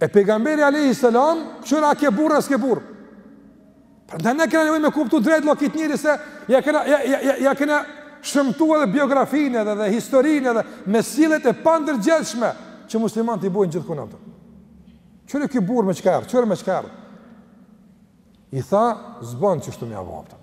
E pejgamberi Alejhi Selam, kqyr a ke burrë, a s'ke burrë. Prandaj na kena nevojë me kuptu drejt vlla kit njeri se ja kena, ja, ja, ja, ja kena shëmtu edhe biografinë edhe dhe historinë edhe me sjelljet e pandërgjegjshme që muslimanët i bojnë gjithkun apton. Kqyre ki burrë me çka erdh, kqyre me çka erdh. I tha, s'bon qishtu më apton.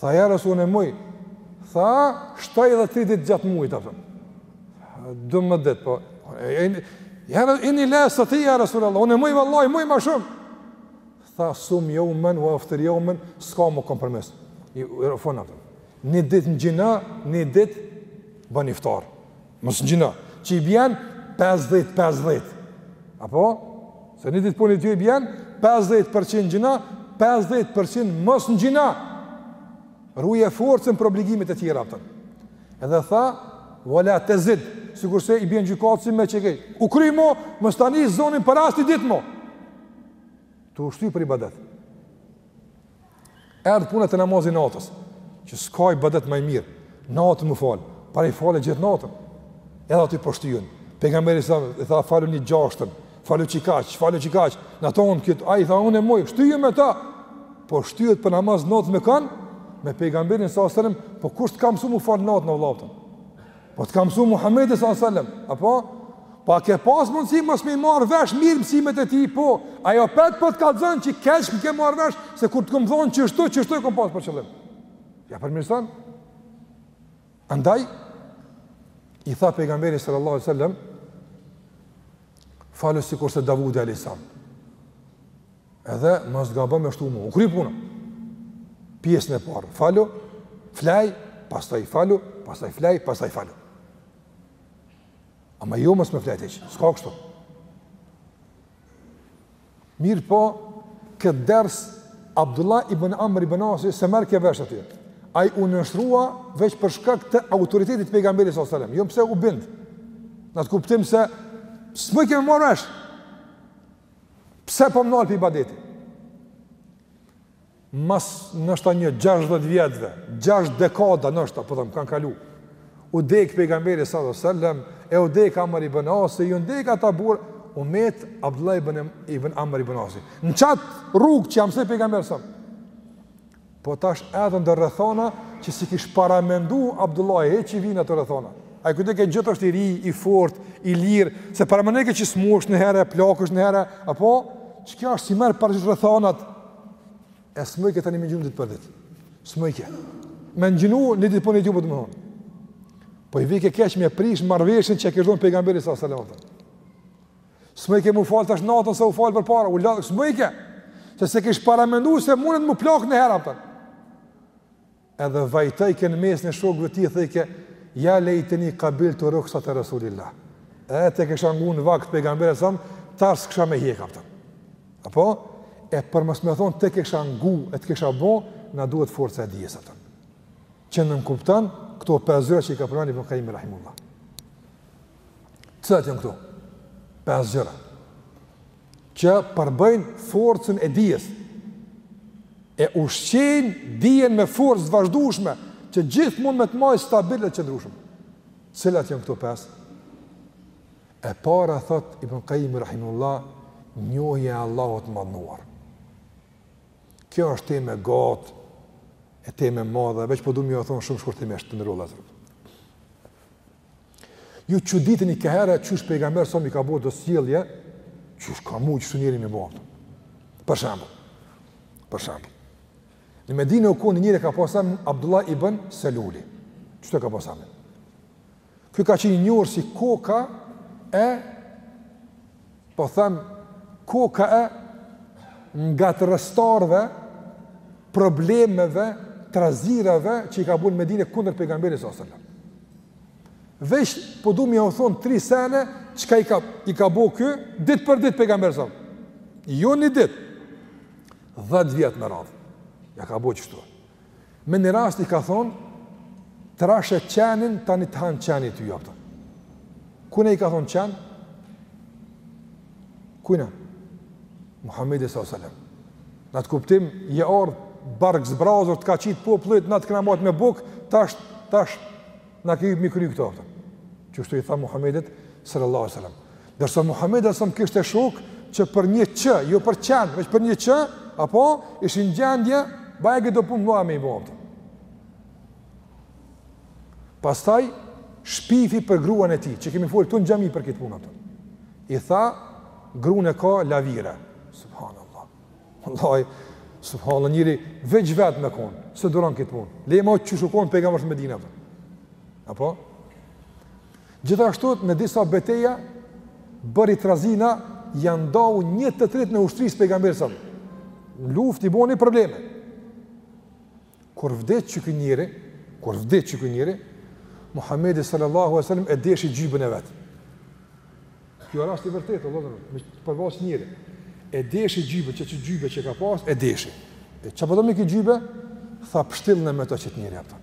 Tha, ja Resul unë e muj. Tha, shtoj edhe tri ditë gjatë mujit, apton. 12 ditë, po. Ja rësë, inë i lesë të ti, ja Resulallah unë e muj. Unë e muj, vlla, muj ma shumë. Tha, sum jeumen, ve eftir jeumen, s'ka më kompromis. I rëfona, apton. Një ditë ngjino, një ditë bën iftar. Mos ngjino, që i bjen 50-50. Apo? Se një ditë po, një ditë jo i bjen 50% ngjino, 50% mos ngjino. Ruje forcën për obligimet e tjera apton. Edhe tha, ve la tezid, sikurse i bjen gjykatësi me çekiç. U kry mo, mos ta ni zonin për asni ditë mo. Tu u shty për ibadet. Erdh puna te namazi i natës, që s'ka ibadet më i mirë, natën m'u falë, para i falë gjithë natën, edhe aty po shtyhen, pejgamberi sa, i tha falu një të gjashtën, falu qikaq, falu qikaq, në ta unë këtë, ai i tha unë e muj, shtyhen me ta, po shtyhet për namaz natës me kan, me pejgamberin s.a.s., po kush t'ka msu m'u falë natën o vlla apton, Po të ka mësu Muhammedi s.a.s. Apo? Po a ke pas mundësi mos me i marrë vesh mirë mësimet e tij, po, ai apet po ta kallxon që keq më ke marrë vesh, se kur të kom thonë qishtu, qishtu e kom pas për qëllim. Ja përmirëson? Andaj, i tha pejgamberi sallallahu alaihi wasallam falu sikurse Davudi alayhis salam Edhe mos gabon me shtu mo. U kry puna. Pjesën e parë. Falu, flaj, pastaj falu, pastaj flaj, pastaj falu. Ama jo mos me flejt hiç. S'ka kështu. Mirëpo këtë ders Abdullah ibn Amr ibn Asi s'e merrke vesh aty. Ai u nënshtrua veç për shkak të autoritetit të pejgamberit sallallahu alajhi wasallam. Jo pse u bind. Në atë kuptim se s'më ke marrë vesh. Pse po më nal prej ibadetit? Mas noshta një 60 vjetëve, 6 dekada noshta, po thom, kanë kalu. U dekë pejgamberi sallallahu alaihi wasallam, e u dekë Amr ibn Asi, jon dekë ata burra, u metë Abdullah ibn, ibn Amr ibn Asi. Në qatë rrugë që ja msoi pejgamberi sallallahu Po tash edhe ndër rrethana që s'i kish paramendu Abdullahi, e që vijnë ato rrethana. Ai kujtojke gjithë është i ri, i fort, i lirë, s'e paramendojke që smuhesh niherë, plakesh niherë, apo, që kjo është s'i merr parasysh rrethanat, e s'mujke tani me ngjinu ditë për ditë. S'mujke. Me ngjinu një ditë po një jo, do me thonë. Po i vike keq me prish marrëveshjen që e kish dhënë pejgamberi s.a.s. S'mujke m'u falë tash natën se u falë përpara, u lodh, s'mujke. Se s'e kish paramendu se mundet m'u plakë niherë, a kupton. Edhe vajtojke në mesin e shokëve t'tij, thojke, ja lejteni kabiltu ruhsate Rasulillah. E ta kisha ngu në vakt pejgamberin s.a.s., tash s'kisha me hjek, a kupton. Apo? E për mos me thonë, ta kisha ngu e ta kisha bo, na duhet forca e dijes, a kupton. Që nënkupton, këto 5 gjëra që i ka përmend Ibn Kajimi Rahimullah. Cilat janë këto? Pesë gjëra. Që përbëjnë forcën e dijes. E ushqejn dijen me forcë të vazhdueshme që gjithmonë me t'majtë stabil dhe qëndrueshëm. Cilat janë këto pesë? E para thot Ibn Kajimi rahimullah, njohja e Allahut t'madhnuar. Kjo është temë e gatë, e temë e madhe, veç po du me jau thonë shumë shkurtimisht të nderuar vëllezër. Ju çuditeni kaherë qysh pejgamberi s.a.s. i ka bo do sjellje, qysh ka mujt qështu njeri me bo. Për shembull. Për shembull. Në Medinë u konë një njeri, ka pas emrin Abdullah ibn Seluli. Qështu ka pas emrin. Ky ka qenë i njohur si koka e Po them koka e ngatërrestarëve, problemeve, trazirave që i ka bo n'Medine kundër pejgamberit sallallahu alajhi wasallam. Veç po du me jau thonë tri sene çka i ka i ka bo ky ditë për ditë pejgamberi sallallahu Jo një ditë. 10 vjet me radhë. Ja ka bo qështu. Me një rast i ka thonë, trashe qenin, tani të han qeni ty, a kupton. Kujna i ka thonë qen? Kujna? Muhammedit s.a.s. Në atë kuptim, je ardhë barkzbrazur, të ka qitë populli yt, na të kena majtë me bukë, tash, tash, na ke hip mi kry këto, a kupton. Qështu i tha Muhammedit s.a.s. Ndërsa Muhammedi s.a.s. kishte shokë që për një q, jo për qen, veç për një q, apo ishin gjendje, ba e do punë t'mëdha me i bo. Pastaj, shpifi për gruan e tij, që kemi folë këtu në xhami për këtë punë, a kupton. I tha, gruan e ka lavire. Subhanallah. Vallahi, subhanallah, njeri veç vetë me konë, s'e duron këtë punë. Le ma që u konë pejgamberi n'Medinë. Apo? Gjithashtu në disa beteja bëri trazina ja ndau një të tretën e ushtrisë pejgamberit sa. Në luftë i boni probleme. Kur vdes qiky njeri, kur vdes qiky njeri, Muhamedi sallallahu alaihi wasallam e deshi xhyben e vet. Ky o rast i vërtetë, Allahu më përvos njeri. E deshi xhyben, qat xhybe që ka pas, e deshi. E çka po do me kit xhybe? Tha pështillne me to qet njeri, kupton.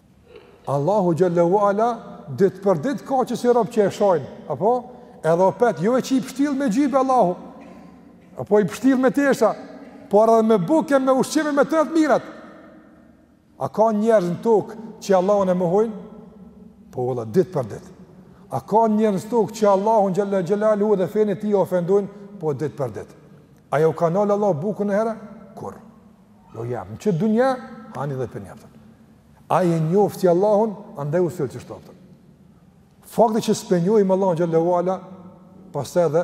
Allahu xhel-le ve ala ditë për ditë ka qësi robë që e shojnë, apo? Edhe opet, jo veç i pshtill me xhybe Allahu, apo i pshtill me tesha, por edhe me bukë, me ushqime, me tërë t'mirat. A ka njerëz në tokë që Allahun e mohojnë? Po valla, ditë për ditë. A ka njerëz në tokë që Allahun xhel-le xhelaluhu edhe fenë e tij e ofendojnë? Po ditë për ditë. A jau ka nalë Allahu bukën najherë? Kurrë. Jau jep, qe dynja, hani dhe pini, kupton. Ai e njofti Allahun, andaj u soll qështu, kupton. Fakti që s'pe njohim Allahun xhel-le ve ala, pastaj edhe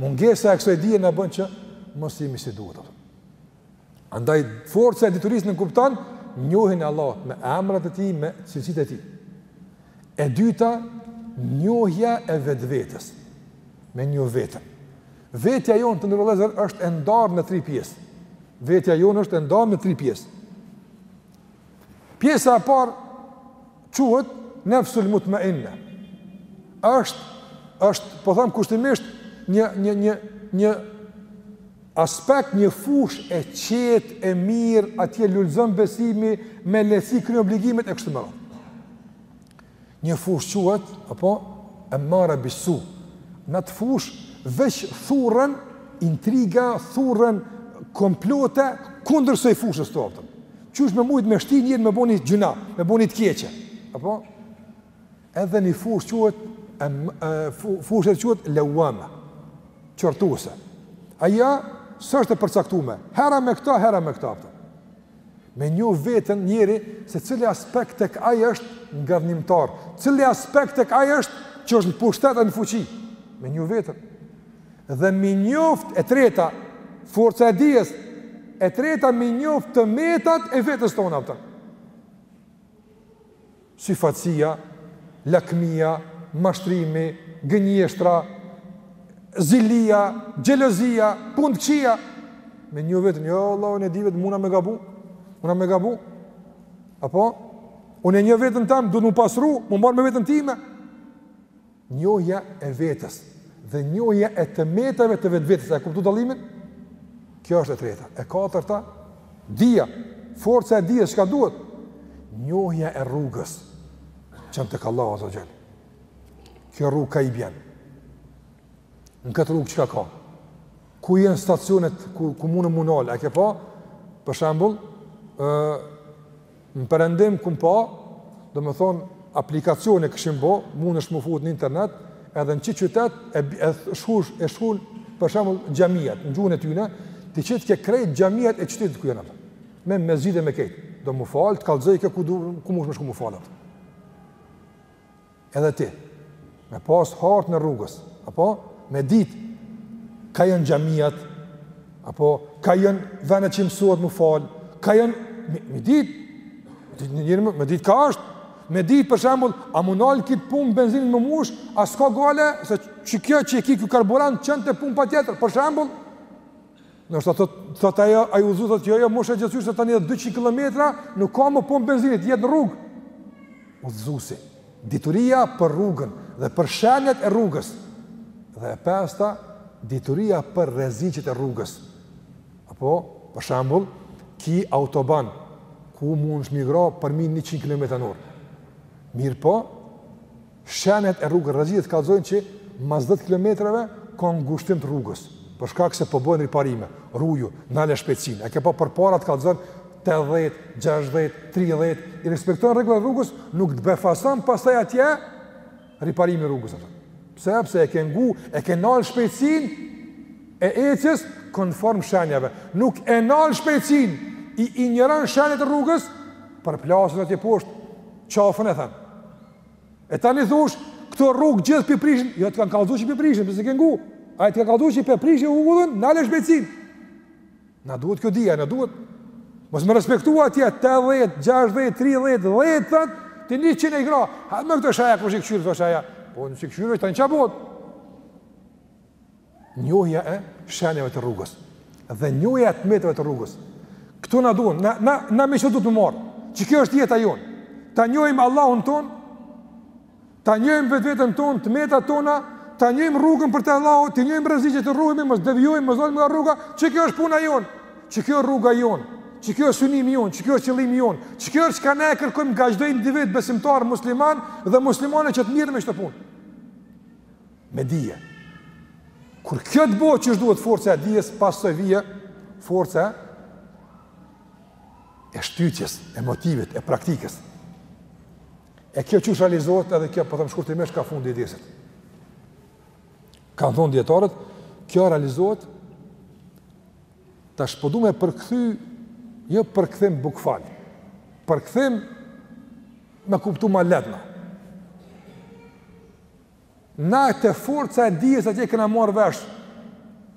mungesa e kësoj dije na bën që mos jemi si duhet. Andaj, forca e diturisë nënkupton njohjen e Allahut me emrat e tij, me cilësitë e tij. E dyta, njohja e vetvetes, me njoh veten. Vetja jonë të nderuar vëllezër është e ndarë në tri pjesë. Vetja jonë është e ndarë në tri pjesë. Pjesa e parë quhet nefsul mutmainne. Është është po them kushtimisht një një një një aspekt një fushë e qetë e mirë atje lulzon besimi me lehtësi kryhen obligimet e kështu me radhë. Një fushë quhet, apo, Emmare bis-su. Në atë fushë, veç thurren intriga, thurren komplote, kundër kësaj fushës, kupton. Qysh me mujtë me shti njerin me bo një gjynah, me bo një të keqe. Apo? Edhe një fushë quhet, fushë e quhet Levvame, qortuese. Ajo s'është e përcaktume, hera me këta, hera me këta. Kupton. Me njoh veten njeri se cili aspekt tek ai është ngadhnimtar, cili aspekt tek ai është që është në pushtet e në fuqi. Me njoh veten. Dhe m'i njoft e treta, forca e dijes, e treta m'i njoft të metat e vetes tonë, kupton. syfaqësia, lakmia, mashtrimi, gënjeshtra, zilia, xhelozia, punët e këqija, me njoh veten, jo valla, unë e di vetë, muna me gabu, muna me gabu, apo, unë e njoh veten tem, duhet m'u pastru, m'u marrë me veten time, Njohja e vetes dhe njohja e të metave të vetvetes, e kuptuat dallimin? Kjo është e treta. E katërta, dija, forca e dijes çka duhet? Njohja e rrugës që çon te Allahu azze ve xhel. Kjo rrugë ka i bjen. Në këtë rrugë çka ka? Ku jenë stacionet ku ku mun m'u nal? E ke pa? Për shembull, ë Në perëndim kum pa, domethënë aplikacione kishin bë, mundesh të më fut në internet, edhe në çdo qytet e e shkush e shkon për shembull xhamiat, në gjuhën e tyre, ti çet ke krejt xhamiat e çtit ku janë. Me mezhide me këtë. Do më fal, të kallxoj kë ku do ku mund të më shkoj më falat. edhe ti, me pas hartën e rrugës, apo, me ditë, ka jenë xhamiat, apo, ka jenë venet që m'su m'u fal, ka jenë, me, me ditë, me ditë, me ditë ka është, me ditë për shembull, a m'u nal n'kit pumpë benzinit me mush, a s'ka gajle se qikjo që e ki ky karburant çon të pumpa tjetër, për shembull. Ndoshta thot thot ajo ai udhëzues thot jo jo mushe qaty se tani 200 kilometra nuk ka më pumpë benzinit, jet në rrugë. Udhëzuesi, dituria për rrugën dhe për shenjat e rrugës. Dhe e pesta, dituria për rreziqet e rrugës. Apo, për shembull, ki autoban ku munesh me i gra përmi 100 km/h. Mirëpo, Shenjat e rrugës rrezikut kallëzojnë që mas dhjetë kilometrave ka ngushtim të rrugës, për shkak se po bëhen riparime. Ruju, nale shpejtësinë. E ke pa përpara të kallëzon 80, 60, 30, i respekton rregullat e rrugës, nuk të befason pastaj atje riparimi i rrugës atë. Pse? Pse e ke ngu, e ke nal shpejtësinë e ecjes konform shenjave. Nuk e nal shpejtësinë, i injoron shenjat e rrugës, përplasesh atje poshtë, qafën e then. E ta një thush, këto rrugë gjithë për prishin, jo të kanë kalëzu që për prishin, përse kënë gu, a e të kanë kalëzu që për prishin, u gudhën, në alë është Na duhet kjo dhja, na duhet, mos më respektua atje, 80, 60, 30, 10, 10, të një qenë i gra, ha me këtë shaja, kështë i këshyrë, thë shaja, po në që këshyrë, është të në qabot, Njohja e shenjave të rrugës dhe njohja e t'metave të rrugës. Këto na duhen, na na na me qito m'u marr. Qikjo është jeta jonë. Ta njohim Allahun ton, ta njohim vetveten ton, t'metat tona, ta njohim rrugën për te Allahu, t'i njohim rreziqet e rrugës, mos devijojmë, mos dalim nga rruga, qikjo është puna jonë. Qikjo është rruga jonë. Qikjo është synimi jonë, qikjo është qëllimi jonë. Qikjo është çka ne kërkojmë nga çdo individ besimtar musliman dhe muslimane që të mirret me këto punë. Me dije. Kur kjo të bëhet qysh duhet forca e dijes, pastaj vjen forca e shtytjes, e motivit, e praktikës. E kjo qysh realizohet edhe kjo, po e them shkurtimisht, ka fundi i dersit. Kanë thonë dijetarët, kjo realizohet, tash po du me përkëthy, jo përkëthim bukval, përkëthim me kuptu ma lehtë na. Na te forca e dijes atje kena marrë vesh,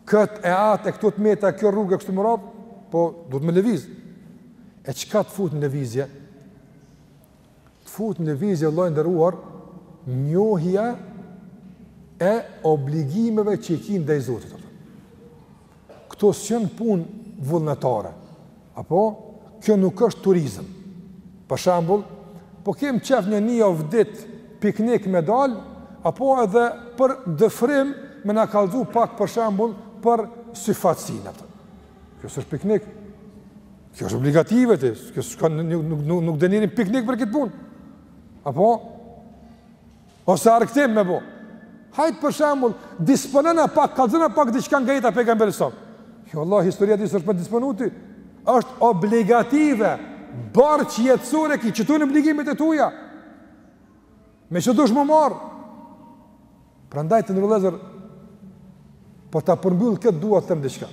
këtë e atë e këto të meta, kjo rrugë e kështu me radhë, po duhet me lëviz. E çka të fut në levizje? Të fut në lëvizje, vëlla i nderuar, njohja e obligimeve që i ki ndaj Zotit. Këto s'jenë punë vullnetare, apo? Kjo nuk është turizm. Për shembull, po kemi qejf një një avdit piknik me dal, apo edhe për dëfrim me na kallzu pak për shembull për syfatet. Kjo s'është piknik. Kjo është obligative ti, kjo s'është nuk, nuk, nuk, nuk e nirim piknik për këtë punë. Apo? Ose argëtim me bo. Hajt për shembull, disponona pak, kallëzona pak diçka nga jeta e pejgamberit. Jo vallah, historia e tij s'është me disponu ty. është obligative, borxh jetësore, ki qëtu obligimet e tuja. Me çka dush me marrë. Prandaj të nderuar vëllezër, po ta përmbyll këtë dua të them diçka.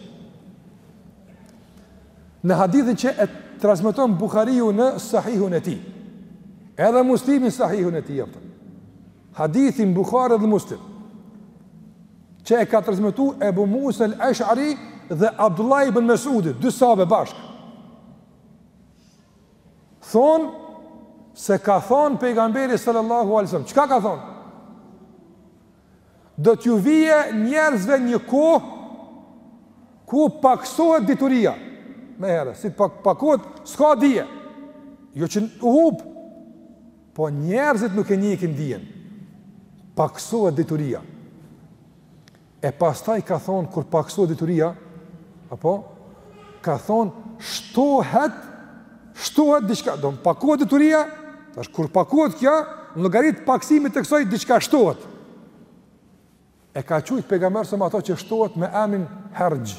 Në hadithin që e transmeton Buhariu në Sahihun e tij. Edhe Muslimi në Sahihun e tij apo hadithi Buhari dhe Muslim. Që e ka transmetu Ebu Musa el-Esh'ari dhe Abdullah ibn Mes'udi, dy sahabë bashkë. Thon se ka thon pejgamberi sallallahu alaihi wasallam, çka ka thon? do t'ju vije njerëzve një kohë ku paksohet dituria. Më herët si pak, pakohet, s'ka dije. Jo që u hup, po njerëzit nuk e ndjekin dijen. Paksohet dituria. E pastaj ka thonë, kur paksohet dituria, apo, ka thonë, shtohet shtohet diçka, do të pakohet dituria, tash kur pakohet kjo, në llogari të paksimit të kësaj diçka shtohet. E ka qujt pejgamberi sa ato që shtohet me emrin Herxh.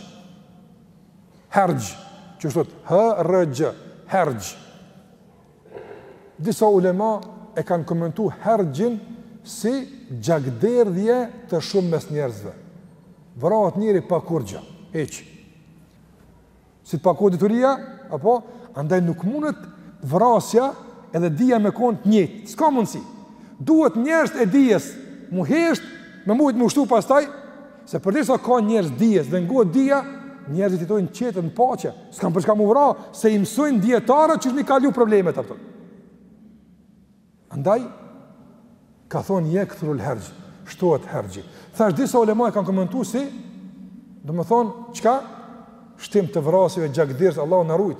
Herxh, që shkruhet H R Xh, Herxh. Disa ulema e kanë komentu Herxhin si gjakderdhje të shumë mes njerëzve. Vrahet njeri pa kurgjo, hiç. si të pakohet dituria, apo, andaj nuk mundet vrasja edhe dija me konë të njëjtë, s'ka mundësi, duhet njerëzit e dijes m'u heshtë, me mujtë m'u shtu pastaj, se përderisa ka njerëz dijes dhe ngohet dija, njerëzit jetojnë qetë në paqe, s'ka për çka m'u vra, se i mësojnë dijetarët qysh me i kalu problemet, a kupton. Andaj, ka thonë jekthurul herxh, shtohet herxhi. Thash, disa ulema e kanë komentu si, domethënë, çka? Shtim të vrasjeve, gjakderdhjes, Allahu na rujt.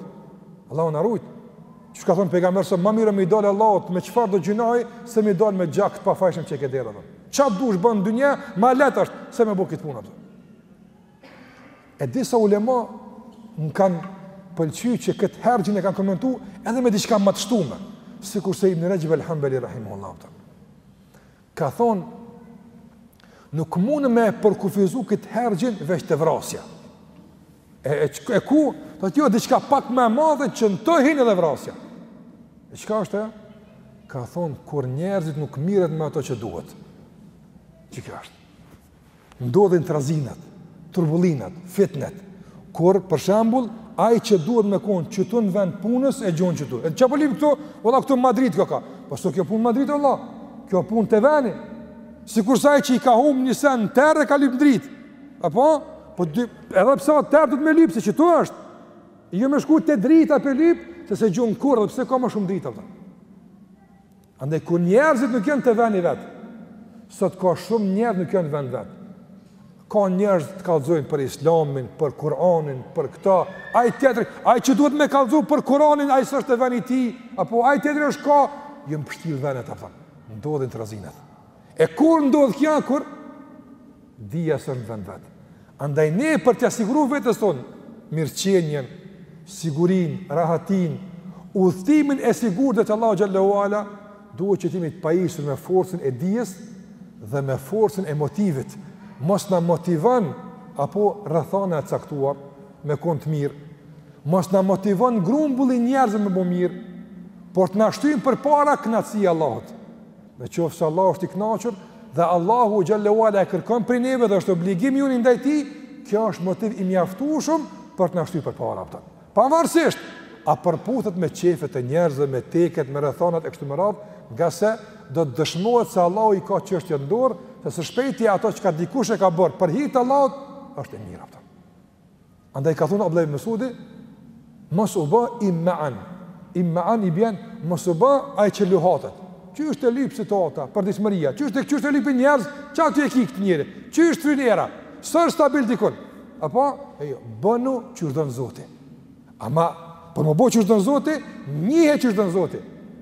Allahu na rujt. Që ka thonë pejgamberi, se ma mirë me i dalë Allahut, me çfarëdo gjynahi, se me i dalë me gjak të pafajshëm që e ke derdh. Ça dush bën n'dynja, ma lehtë është, se me bo këtë punë. E disa ulema më kanë pëlqy që këtë herxhin e kanë komentu edhe me diçka më të shtume, sikurse Ibni Rexheb el Hanbeli rahimehullah. Ka thonë, nuk mund me e përkufizu këtë herxhin veç te vrasja. E, e, e ku, të tjo, diçka pak ma e madhe që në të hin edhe vrasja. E çka është ajo? Ka thonë, kur njerëzit nuk miret me ato që duhet. Qikjo është? Ndodhin trazinat, turbullinat, fitnet, kur për shembull ai që duhet me kon qytu në vend punës e gjon qytu. E ça po lyp këtu? Valla këtu në Madrid koka. Po s'u kjo punë Madrid valla. Kjo punë te veni. Sikurse ai që i ka humb një sen në terr e ka lyp n'dritë. Apo po de edhe pse atë terr duhet me lyp se qytu është. Jo me shku te drita pe lyp, se s'e gjon kurrë edhe pse ka më shumë drita valla. Andaj kur njerëzit nuk janë te veni i vet. Sot ka shumë njerëz nuk janë n'vend t'vet. Ka njerëz të kallëzojnë për Islamin, për Kur'anin, për këta, ai tjetri, ai që duhet me kallëzu për Kur'anin, ai s'është te veni i tij, apo ai tjetri është ka, janë pështjell venet, a kupton, ndodhin trazinat. E kur ndodh kjo, kur? Dija s'është në vend t'vet. Andaj ne për t'ia siguruar vetes tonë mirëqenien, sigurinë, rahatinë, udhëtimin e sigurt te Allahu xhel-le ve ala, duhet që të jemi të pajisur me forcën e dijes dhe me forcën e motivit. Mos na motivon apo rrethana e caktuar me kon të mirë. Mos na motivon grumbulli i njerëzve me bë mirë, por të na shtyjë përpara kënaqësia e Allahut. Në qoftë se Allahu është i kënaqur, dhe Allahu xhel-le ve ala e kërkon prej neve dhe është obligim i joni ndaj tij, kjo është motiv i mjaftueshëm për të na shty përpara, a kupton. Pavarësisht, a përputhet me qejfet e njerëzve, me teket, me rrethanat e kështu me radhë, ngase do të dëshmohet se Allahu i ka çështjet n'dorë, se së shpejti ato çka dikush e ka bërë, për hir të Allahut, është e mira, a kupton. Andaj ka thon Abdullah ibn Mesudi, mos u bë imma'an. Imma'an i bjen mos u bë ai që luhatet. Qysh e lyp situata, përditshmëria, qysh e lypin njerëz, që aty e ki këtë njeri, qysh fryn era, s'është stabil dikun. Apo, e jo, bënu qysh don Zoti. Ama, për m'u bo qysh don Zoti, njihe qysh don Zoti.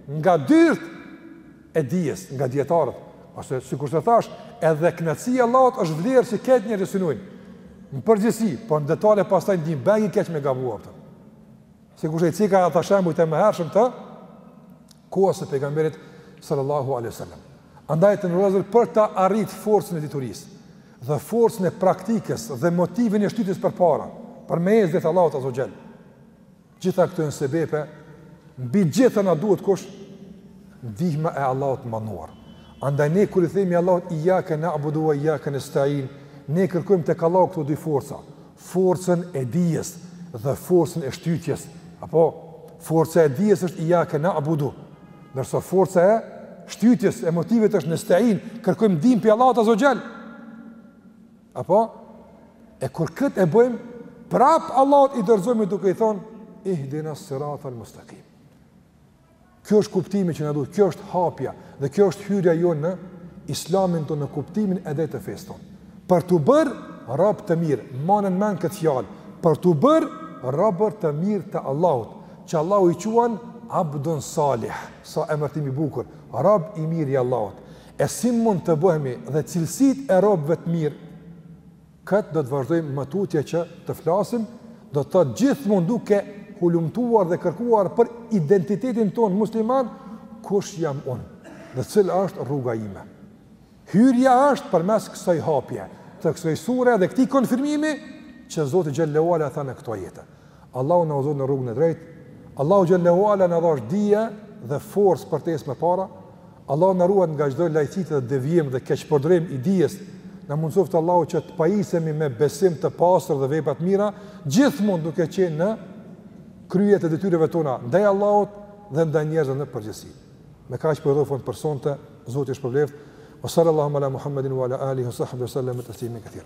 Nga dyrt, e dijes nga dijetarët, ose sikur se thash, edhe kënaqësia e Allahut është vlerë që krejt njerëz synojnë. Në përgjithësi, po në detale pastaj ndih bën keq me gabu këtë. Sikur se ceka ata shembuj të mëhershëm të kohës së pejgamberit sallallahu alaihi wasallam. Andaj të nderuar për ta arrit forcën e diturisë dhe forcën e praktikës dhe motivin e shtytjes përpara, përmes Allahut azza wa xhel. Gjitha këto janë sebepe, mbi gjitha na duhet kush ndihma e Allahut madhëruar. Andaj ne kur i themi Allahut ijjake na'budu we ijjake nestein, ne kërkojmë tek Allahu këto dy forca, forcën e dijes dhe forcën e shtytjes, apo forca e dijes është ijjake na'budu, ndërsa forca e shtytjes e motivit është nestein, kërkojmë ndihm pi Allahut azze we xhel. Apo? E kur këtë e bëjmë, prapë Allahut i dorëzojmi duke i thënë, ihdina siratal mustakim. Kjo është kuptimi që na duhet, kjo është hapja, dhe kjo është hyrja jonë në islamin tonë, në kuptimin e drejtë të fesë tonë. Për t'u bërë rob të mirë, manën mend këtë fjalë, për t'u bërë robër të mirë të Allahut, që Allahu i quan abdun salih, sa emërtim i bukur, rob i mirë i Allahut. E si mund të bëhemi dhe cilësitë e robëve të mirë, këtë do të vazhdojmë më tutje që të flasim, do të thotë gjithmonë duke hulumtuar dhe kërkuar për identitetin tonë musliman, kush jam unë, dhe cila është rruga ime. Hyrja është përmes kësoj hapje, të kësoj sure dhe këtij konfirmimi, që Zoti xhelle wa ala tha në këto ajete. Allahu na udhëzoftë në rrugën e drejtë, Allahu xhelle wa ala na dhash dije dhe forcë për të ec më para, Allahu na ruajt nga çdo lajthitje dhe devijim dhe keqpërdorim i dijes. Na mundësoftë Allahu që të pajisemi me besim të pastër dhe vepra të mira, gjithmonë duke qenë në krye të detyrave tona ndaj Allahut dhe ndaj njerëzve në përgjithësi. Me kaq përfundoj për sonte, Zoti ju shpërbleft. Wa salli allahumma ala Muhammedin wa ala alihi wa sahbihi wa sallam taslima kathira.